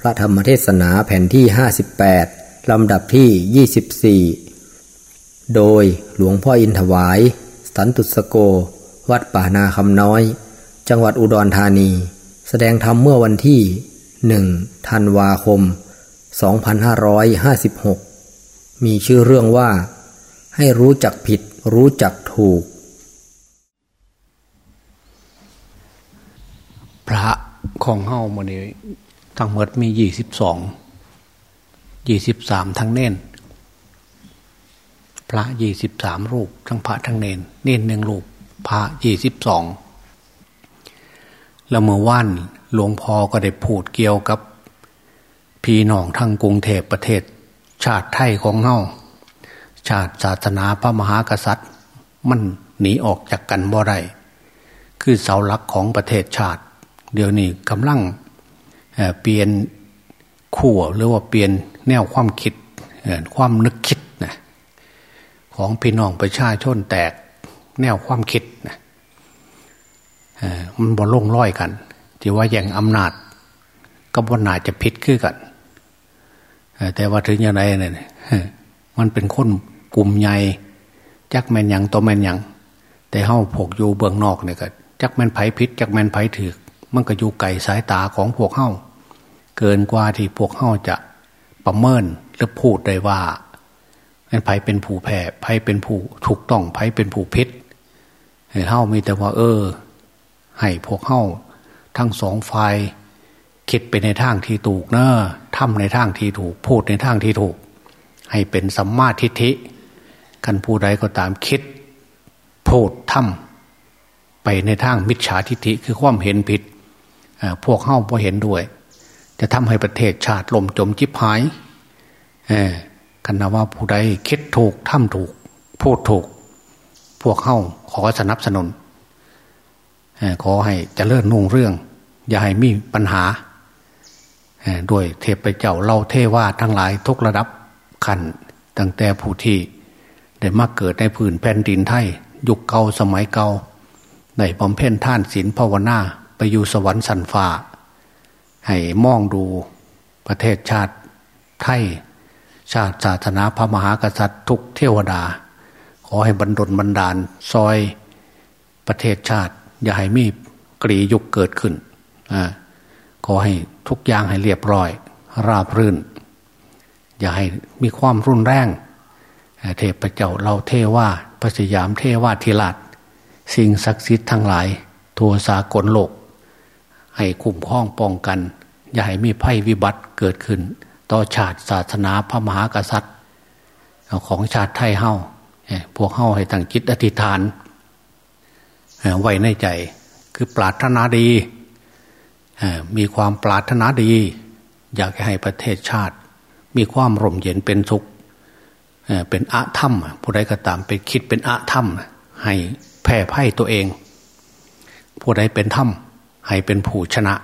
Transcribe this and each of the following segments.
พระธรรมเทศนาแผ่นที่ 58 ลำดับที่ 24 โดยหลวงพ่ออินถวาย สันตุสโก วัดป่านาคำน้อย จังหวัดอุดรธานี แสดงธรรมเมื่อวันที่1ธันวาคม 2556 มีชื่อเรื่องว่า ให้รู้จักผิดรู้จักถูก พระของเฮ้ามาเนี่ย ทั้งหมดมียี่สิบสองยี่สิบสามทั้งเน้นพระยี่สิบสามรูป ทั้งพระทั้งเนนเน้นหนึ่งรูป พระยี่สิบสองแล้วเมื่อว่านหลวงพ่อก็ได้พูดเกี่ยวกับ พี่น้องทั้งกรุงเทพประเทศ ชาติไทยของเฮาชาติศาสนาพระมหากษัตริย์ มันหนีออกจากกันบ่ได้คือเสาหลักของประเทศชาติ เดี๋ยวนี้กำลัง เปลี่ยนขั้วหรือว่าเปลี่ยนแนวความคิดความนึกคิดนะของพี่น้องประชาชนแตกแนวความคิดนะมันบ่ลงร้อยกันที่ว่าอย่างอำนาจก็บ่นาจะผิดขึ้นกันแต่ว่าถึงอย่างไรเนี่ยมันเป็นคนกลุ่มใหญ่จักแมนยังตัวแมนยังแต่เฮ้าพวกอยู่เบื้องนอกเนี่ยก็จักแมนไผพิษจักแมนไผถือมันก็อยู่ไก่สายตาของพวกเฮ้า เกินกว่าที่พวกเฮ้าจะประเมินหรือพูดได้ว่าไผเป็นผู้แพ้ไผเป็นผู้ถูกต้องไผเป็นผู้พิษเฮ้ามีแต่ว่า เออ ให้พวกเฮ้าทั้งสองฝ่ายคิดไปในทางที่ถูกเนอะทำในทางที่ถูก พูดในทางที่ถูก ให้เป็นสัมมาทิฏฐิกันผู้ใดก็ตามคิดพูดทำไปในทางมิจฉาทิฏฐิคือความเห็นผิดพวกเข้าพอเห็นด้วย จะทำให้ประเทศชาติล่มจมจิบหายกันนะว่าผู้ใดคิดถูกทำถูก พูดถูก พวกเข้าขอสนับสนุนขอให้จเจริญนุ่งเรื่อง อย่าให้มีปัญหาด้วยเทพเจ้าเล่าเทว่าทั้งหลายทุกระดับขันตั้งแต่ผู้ที่ได้มาเกิดในพื้นแผ่นดินไทย ยุคเก่าสมัยเก่าในบำเพ็ญท่านศีลภาวนาไปอยู่สวรรค์สันฟ้า ให้มองดูประเทศชาติไทย ชาติศาสนาพระมหากษัตริย์ทุกเทวดา ขอให้บรรดลบรรดาลซอยประเทศชาติ อย่าให้มีกรียุคเกิดขึ้นอขอให้ทุกอย่างให้เรียบร้อย ราบรื่น อย่าให้มีความรุนแรงเทพเจ้าเราเทว่าพระสยามเทว่าธิราชสิ่งศักดิ์สิทธิ์ทั้งหลาย ทั่วสากลโลก ให้คุ้มครองป้องกัน อย่าให้มีภัยวิบัติเกิดขึ้น ต่อชาติศาสนาพระมหากษัตริย์ ของชาติไทยเฮาพวกเฮาให้ตั้งจิตอธิษฐานไว้ในใจ คือปรารถนาดี มีความปรารถนาดี อยากให้ประเทศชาติ มีความร่มเย็นเป็นสุขเป็นอะธรรมผู้ใดก็ตามไปคิดเป็นอะธรรม ให้แผ่ไพ่ตัวเอง ผู้ใดเป็นธรรม ให้เป็นผู้ชนะ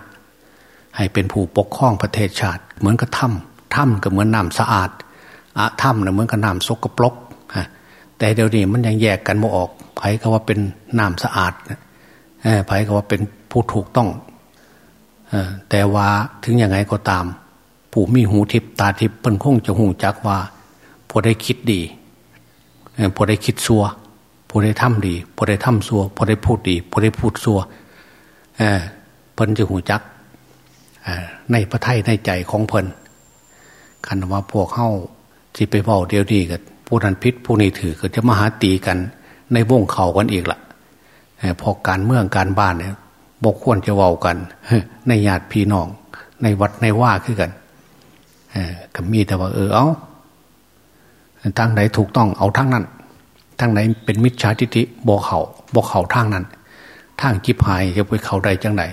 ให้เป็นผู้ปกครองประเทศชาติ เหมือนกับถ้ำถ้ำก็เหมือนน้ำสะอาดอะถ้ำเนี่ยเหมือนกับน้ำสกปรกแต่เดี๋ยวนี้มันยังแยกกันไม่ออกไผ่ก็ว่าเป็นน้ำสะอาดไผ่ก็ว่าเป็นผู้ถูกต้องแต่ว่าถึงยังไงก็ตาม ผู้มีหูทิพตาทิพเพิ่นคงจะหูจักว่าผู้ได้คิดดีผู้ได้คิดซัวผู้ได้ทำดีผู้ได้ทำซัวผู้ได้พูดดีผู้ได้พูดซัว เพิ่นจะหูจักในพระไทยในใจของเพิ่นคันว่าพวกเข้าที่ไปเบาเดียวดีกันผู้นั้นพิษผู้นี้ถือก็จะมาหาตีกัน ในวงเขากันอีกละ่ะพอการเมืองการบ้านเนี่ยบกควรจะเว้ากันในญาติพี่น้อง ในวัดในว่าขึ้นกันก็มีแต่ว่า เออเอาทางไหนถูกต้องเอาทางนั้นทางไหนเป็นมิจฉาทิฏฐิบอกเขาบอกเขาทางนั้นทางจิบหายจะไปเขาใดจังไหน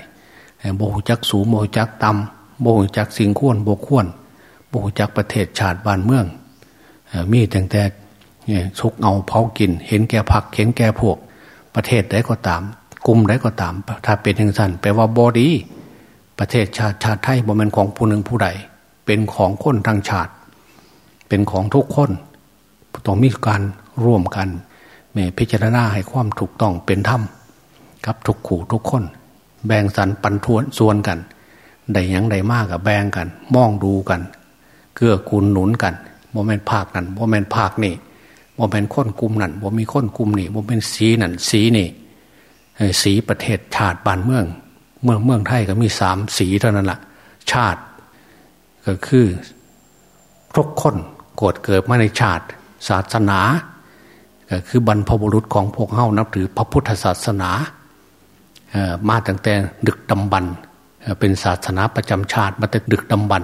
โบหจักสูงโบหจักต่ำโบหจักสิ่งขวนโบขวนโบหจักประเทศชาติบ้านเมืองมีแต่แต่ชุกเอาเผากิน เห็นแก่ผักเห็นแก่พวก ประเทศใดก็ตาม กลุ่มใดก็ตาม ถ้าเป็นอย่างสั้นแปลว่าบอดี ประเทศชาติชาติไทยบ่เป็นของผู้หนึ่งผู้ใด เป็นของคนทางชาติ เป็นของทุกคนต้องมีการร่วมกันแม่พิจารณาให้ความถูกต้องเป็นธรรมกับทุกขู่ทุกคน แบ่งสรรปันทวนส่วนกันได้ยังได้มากกับแบ่งกัน มองดูกัน เกื้อกูลหนุนกันโมเมนต์ภาคนั้นโมเมนต์ภาคนี่โมเมนต์ค้นกลุ่มนั่นโมมีค้นกลุ่มนี่โมเมนต์สีนั่นสีนี่สีประเทศชาติบ้านเมือง เมืองเมืองไทยก็มีสามสีเท่านั้นละ่ะ ชาติ ก็คือทุกคนโกรธเกิดมาในชาติศาสนา ก็คือบรรพบุรุษของพวกเฮานับถือพระพุทธศาสนา มาตั้งแต่ดึกดำบรรเป็นศาสนาประจำชาติมาแต่ดึกดำบรร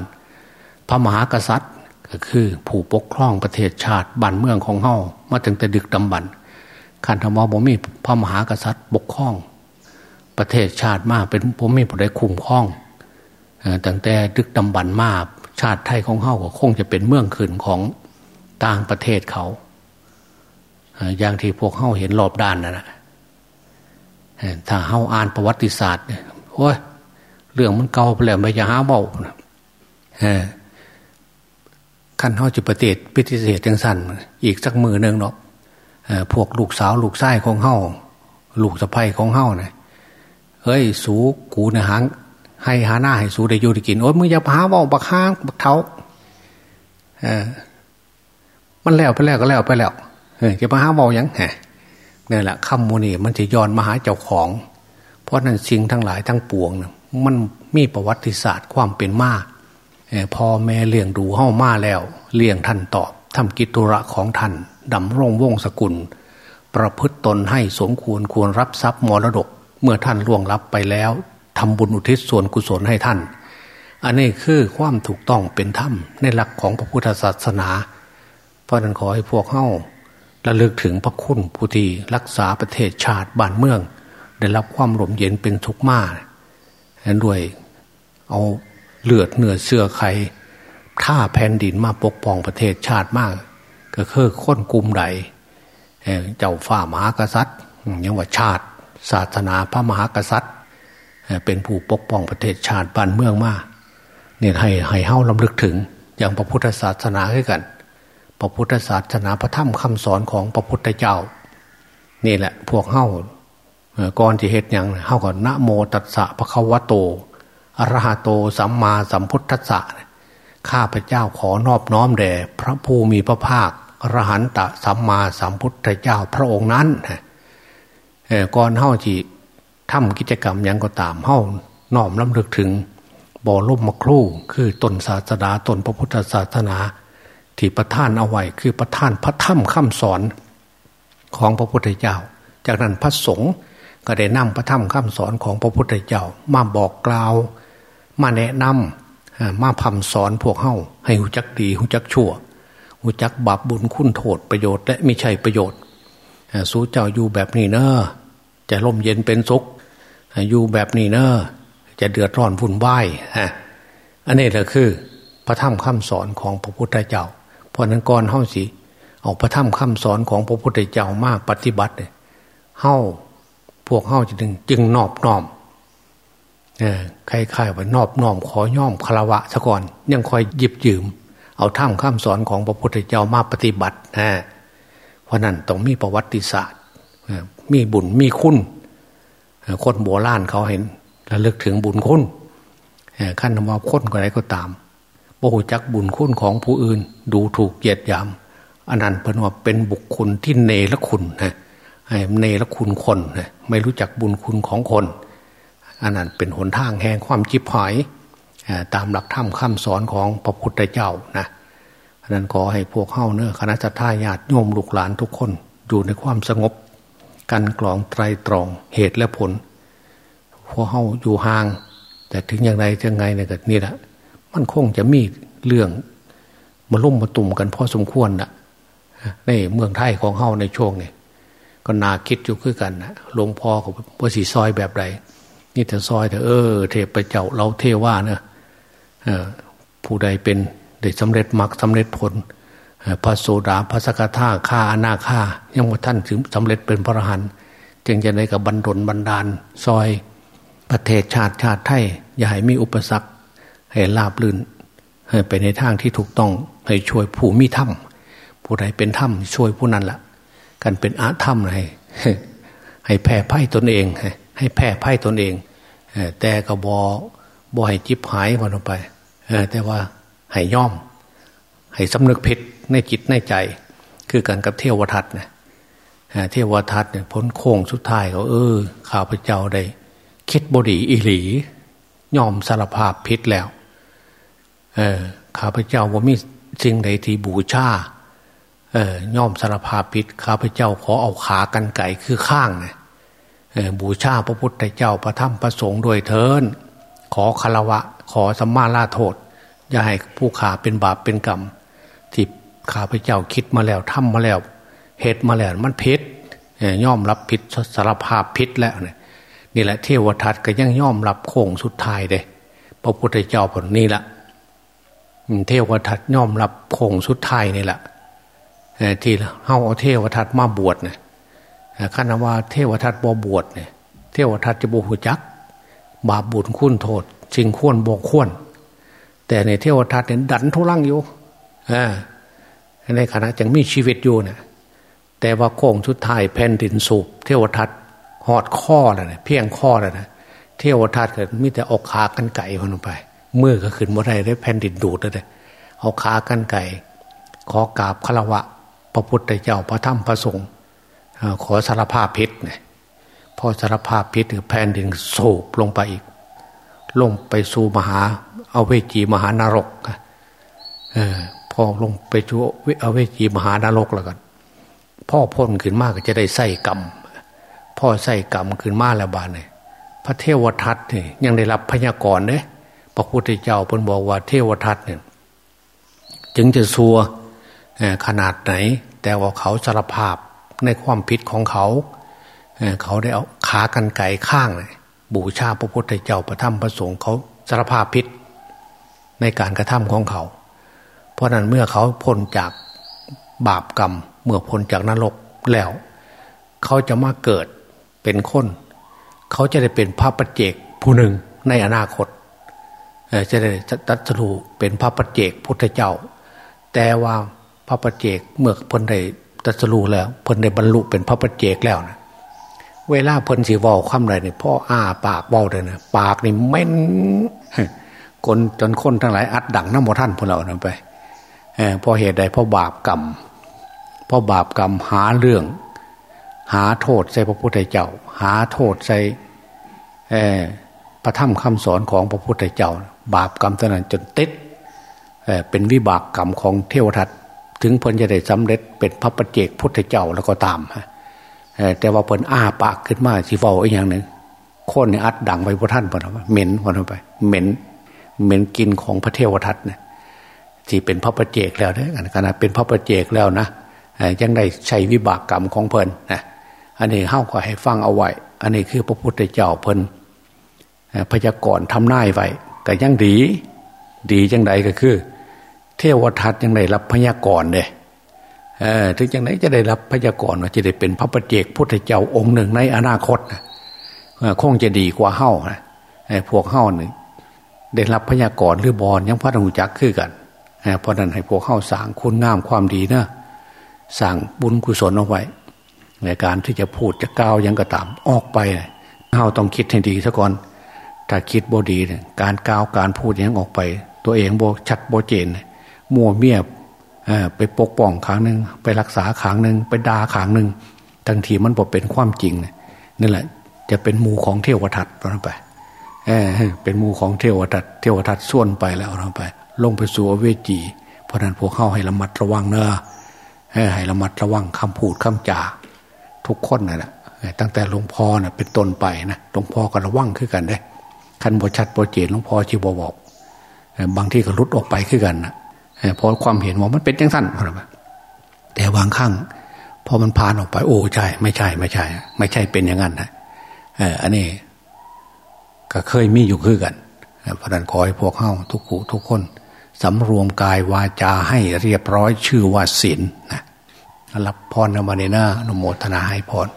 พระมหากษัตริย์ก็คือผู้ปกครองประเทศชาติบ้านเมืองของเฮามาตั้งแต่ดึกดำบรรขันธมอบ่มีพระมหากษัตริย์ปกครอง ประเทศชาติมาเป็นผมมีผู้ใดคุมครองตั้งแต่ดึกดำบรรมาชาติไทยของเฮาก็คงจะเป็นเมืองขืนของต่างประเทศเขาอย่างที่พวกเฮาเห็นรอบด้านนั่นแหละ ถ้าเฮาอ่านประวัติศาสตร์เนี่ยโอ้ยเรื่องมันเก่าไปแล้วไม่จะหาเบาขั้นเฮาจุปฏิพิธีเศษจังสันอีกสักมือหนึ่งเนาะพวกลูกสาวลูกชายของเฮาลูกสะใภ้ของเฮาเนี่ยเฮ้ย สูกูในหางให้หาหน้าให้สูได้อยู่ได้กินโอ้ยมึงอย่าหาเบาบักห้างบักเท้าเออมันแล้วไปแล้วก็แล้วไปแล้วเออจะมาหาเบาอย่างไง นี่แหละคำมูนีมันจะย้อนมาหาเจ้าของ เพราะนั้นสิ่งทั้งหลายทั้งปวงนะมันมีประวัติศาสตร์ความเป็นมาพ่อแม่เลี้ยงดูเฮ้ามาแล้ว เลี้ยงท่านตอบทำกิจธุระของท่านดำรงวงศกุล ประพฤตตนให้สมควรควรรับทรัพย์มรดก เมื่อท่านล่วงลับไปแล้วทำบุญอุทิศส่วนกุศลให้ท่าน อันนี้คือความถูกต้องเป็นธรรมในหลักของพระพุทธศาสนา เพราะนั้นขอให้พวกเฮ้า ระลึกถึงพระคุณผู้ที่รักษาประเทศชาติบ้านเมือง ได้รับความร่มเย็นเป็นทุกข์มากด้วยเอาเลือดเนื้อเสื้อใครท่าแผ่นดินมาปกป้องประเทศชาติมาก ก็คือค้นกลุ่มใดเจ้าฝ่ามหากษัตริย์ยังว่าชาติ ศาสนาพระมหากษัตริย์ เป็นผู้ปกป้องประเทศชาติบ้านเมืองมากเนี่ยให้ให้เฮ้าลำลึกถึงอย่างพระพุทธศาสนาให้กัน พระพุทธศาสนาพระธรรมคำสอนของพระพุทธเจ้า นี่แหละพวกเฮ้าก่อนที่เหตุอย่างเฮ้าก่อนนะโมตัสสะพระคาวะโตอรหะโตสัมมาสัมพุทธัสสะข้าพเจ้าขอนอบน้อมแด่พระภูมิพระภาคอรหันตสัมมาสัมพุทธเจ้าพระองค์นั้นก่อนเฮ้าจีทำกิจกรรมยังก็ตามเฮ้าน้อมลำลึกถึงบ่อล่มมะครู่คือตนศาสนาตนพระพุทธศาสนา ที่ประท่านเอาไว้คือประท่านพระธรรมคำสอนของพระพุทธเจ้า จากนั้นพระสงฆ์ก็ได้นำพระธรรมคำสอนของพระพุทธเจ้า มาบอกกล่าว มาแนะนำมาพำสอนพวกเฮาให้หูจักดีหูจักชั่วหูจักบาปบุญคุณโทษประโยชน์และไม่ใช่ประโยชน์สู้เจ้าอยู่แบบนี้เนอะจะร่มเย็นเป็นสุขอยู่แบบนี้เนอะจะเดือดร้อนวุ่นวายอันนี้แหละคือ พระธรรมคำสอนของพระพุทธเจ้า ราะนั้นก่อนเฮ้าสิเอาพระธรรมคำสอนของพระพุทธเจ้ามากปฏิบัติเนี่ยเฮ้าพวกเฮ้าจึงจึงนอบน้อมเออใครๆว่านอบน้อมขอย่อมคารวะซะก่อน ยังคอยหยิบยืม เอาธรรมคำสอนของพระพุทธเจ้ามาปฏิบัตินะเพราะนั้นต้องมีประวัติศาสตร์มีบุญมีคุณคนโบราณเขาเห็นระลึกถึงบุญคุณขั้นว่าคนอะไรก็ตาม บ่หูจักบุญคุณของผู้อื่น ดูถูกเหยียดหยามอันนั้นเป็นว่าเป็นบุคคลที่เนรคุณนะเนรคุณคนนะไม่รู้จักบุญคุณของคน อันนั้นเป็นหนทางแห่งความจิบหายตามหลักธรรมคำสอนของพระพุทธเจ้านะอันนั้นขอให้พวกเข้าเนื้อคณะทาญาติโยมลูกหลานทุกคนอยู่ในความสงบ กันกรองไตรตรองเหตุและผลพวกเข้าอยู่ห่าง แต่ถึงอย่างไรจะไงเนี่ยก็นี่แหละ มันคงจะมีเรื่องมาลุ่มมาตุ่มกันพอสมควรนะในเมืองไทยของเฮาในช่วงนี้ก็นาคิดอยู่คือกันนะหลวงพ่อกับพระสีซอยแบบใดนี่แต่ซอยแต่เออ เทพเจ้าเราเทว่าเนะผู้ใดเป็นได้สำเร็จมรรคสาเร็จผลพระโสดาพระสกทาข้าอนาข้ายังว่าท่านถึงสำเร็จเป็นพระอรหันต์จึงจะได้กับบรรดลบรรดาล ซอยประเทศชาติชาติไทยอย่าให้มีอุปสรรค ให้ลาบลื่น ให้ไปในทางที่ถูกต้องให้ช่วยผู้มีถ้ำผู้ใดเป็นถ้ำช่วยผู้นั้นละ่ะกันเป็นอาถ้ำให้ให้แผ่ไพ่ตนเอง ให้แผ่ไพ่ตนเองแต่กระบอบบ่ให้จิบหายวันออกไปแต่ว่าให้ย่อม ให้สำนึกผิดในจิตในใจ คือกันกับเทวทัตเนี่ยเทวทัตเนี่ยพ้นโค้งสุดท้ายเขาเออ ข้าพเจ้าได้ คิดบดีอิหลียอมสารภาพผิดแล้ว เออข้าพเจ้าว่ามีสิ่งใดที่บูชาเออย่อมสารภาพผิดข้าพเจ้าขอเอาขากันไก่คือข้างเนี่ยบูชาพระพุทธเจ้าพระธรรมพระสงฆ์ด้วยเทินขอคารวะ ขอสัมมาลาโทษ อย่าให้ผู้ขาเป็นบาปเป็นกรรม ที่ข้าพเจ้าคิดมาแล้วทำมาแล้วเหตุมาแล้วมันพิษย่อมรับผิดสารภาพพิษแล้วเนี่ยนี่แหละเทวทัตก็ยังย่อมรับโค้งสุดท้ายเด้พระพุทธเจ้าผลนี่แหละ เทวทัตย่อมรับโคงสุดท้ายนี่แหละที่เฮาเอาเทวทัตมาบวชเนี่ยขันว่าเทวทัตบ่บวชเนี่ยเทวทัตจะบูหูจัก บาปบุญคุณโทษสิ่งควรบกควร แต่ในเทวทัตเนี่ยดันทุลังอยู่ในขณะยังมีชีวิตอยู่เนี่ยแต่ว่าโค้งสุดไทยแผ่นดินสูบเทวทัตหอดข้อแล้วนะเพียงข้อแล้วนะเทวทัตเกิดมิแต่ออกขากันไก่คนลงไป มือก็ขึ้นมาได้ได้แผ่นดินดูดเลยเอาขากันไก่ ขอกราบคารวะ พระพุทธเจ้าพระธรรมพระสงฆ์ขอสารภาพพิษเนี่ยพอสารภาพพิษแผ่นดินสูบลงไปอีก ลงไปสู่มหาเอาเวจีมหานรกอพอลงไปสู่เอาเวจีมหานรกแล้วกันพ่อพ้นขึ้นมากก็จะได้ใส่กรรมพ่อใส่กรรมขึ้นมาแล้วบานเนี่ยพระเทวทัตเนี่ยยังได้รับพยากรณ์เนี่ย ระพุทธเจ้าเพิ่นบอกว่าเทวทัตเนี่ยจึงจะซัวขนาดไหน แต่ว่าเขาสารภาพในความผิดของเขา เขาได้เอาขากันไก่ข้างเลยบูชาพระพุทธเจ้าประทับประสงค์เขาสารภาพผิดในการกระทำของเขา เพราะนั้นเมื่อเขาพ้นจากบาปกรรม เมื่อพ้นจากนรกแล้ว เขาจะมาเกิดเป็นคน เขาจะได้เป็นพระปัจเจกผู้หนึ่งในอนาคต จะได้ตัดสูเป็นพระปัจเจกพุทธเจ้า แต่ว่าพระปัจเจกเมื่อพ้นได้ตัดสูแล้วพ้นได้บรรลุเป็นพระปัจเจกแล้วนะเวลาพ้นสีวอลคำไรเนี่ยพ่ออ้าปากวอลเลยนะปากนี่เม่นคนจนคนทั้งหลายอัดดังน้ำมท่านพวกเรานั่นไปเพราะเหตุใดเพราะบาปกรรมเพราะบาปกรรมหาเรื่อง หาโทษใส่พระพุทธเจ้า หาโทษใส่พระธรรมคำสอนของพระพุทธเจ้า บาปกรรมตนั้นจนติดเป็นวิบากกรรมของเทวทัตถึงเพิ่นจะได้สำเร็จเป็นพระปัจเจกพุทธเจ้าแล้วก็ตามฮะแต่ว่าเพิ่นอ้าปากขึ้นมาสิเฝ้าอีกอย่างหนึ่งคนเนี่อัดดังไปพระท่านพอนะเหม็นพอนะไป เหม็นเหม็นกินของพระเทวทัตเนี่ยที่เป็นพระปัจเจกแล้วเนี่ยขณะเป็นพระปัจเจกแล้วนะยังได้ใช้วิบากกรรมของเพิ่นนะอันนี้เฮ้าก็ให้ฟังเอาไว้ อันนี้คือพระพุทธเจ้าเพิ่นพยากรณ์ทำนายไว้ ก็ยังดี ดีจังใดก็คือ เทวทัตยังได้รับพยากรณ์เลยถึงจังไหนจะได้รับพยากรณ์ว่าจะได้เป็นพระประเจกพุทธเจ้าองค์หนึ่งในอนาคตนะคงจะดีกว่าเฮ้านะพวกเฮ้านี่ได้รับพยากรณ์หรือบอลยังพระองจักขึ้นกันเพราะนั้นให้พวกเฮ้าสร้างคุณงามความดีนะสั่งบุญกุศลเอาไว้ ในการที่จะพูดจะกล่าวยังกระตามออกไปเราต้องคิดให้ดีซะก่อน ถ้าคิดบดีเนี่ยการกล่าวการพูดยังออกไป ตัวเองโบชัดโบเจนมัวเมียบไปปกป้องขังหนึ่งไปรักษาขังหนึ่งไปด่าขังหนึ่งทั้งทีมันบอกเป็นความจริงนี่แหละ จะเป็นมูของเทวทัตเราไปเออเป็นมูของเทวทัตเทวทัตส่วนไปแล้วเราไป ลงไปสู่อเวจี เพราะนั้นพวกเข้าให้ระมัดระวังเนอะให้ระมัดระวังคำพูดคำจาทุกคนนั่นแหละตั้งแต่หลวงพ่อน่ะเป็นต้นไปนะหลวงพ่อก็ระวังขึ้นกันได้ คันบชัดโปรเจตหลวงพ่อชีบบอก บางที่ก็ลุดออกไปขึ้นกันนะพอความเห็นว่ามันเป็นจังสั้นแต่วางข้างพอมันผ่านออกไป โอ้ใช่ ไม่ใช่ ไม่ใช่ ไม่ใช่เป็นอย่างนั้นนะอันนี้ ก็เคยมีอยู่คือกันพระนันขอให้พวกเข้าทุกขูทุกคนสำรวมกายวาจาให้เรียบร้อยชื่อว่าศีลนะรับพรนมาเนนะนโมทนาให้พร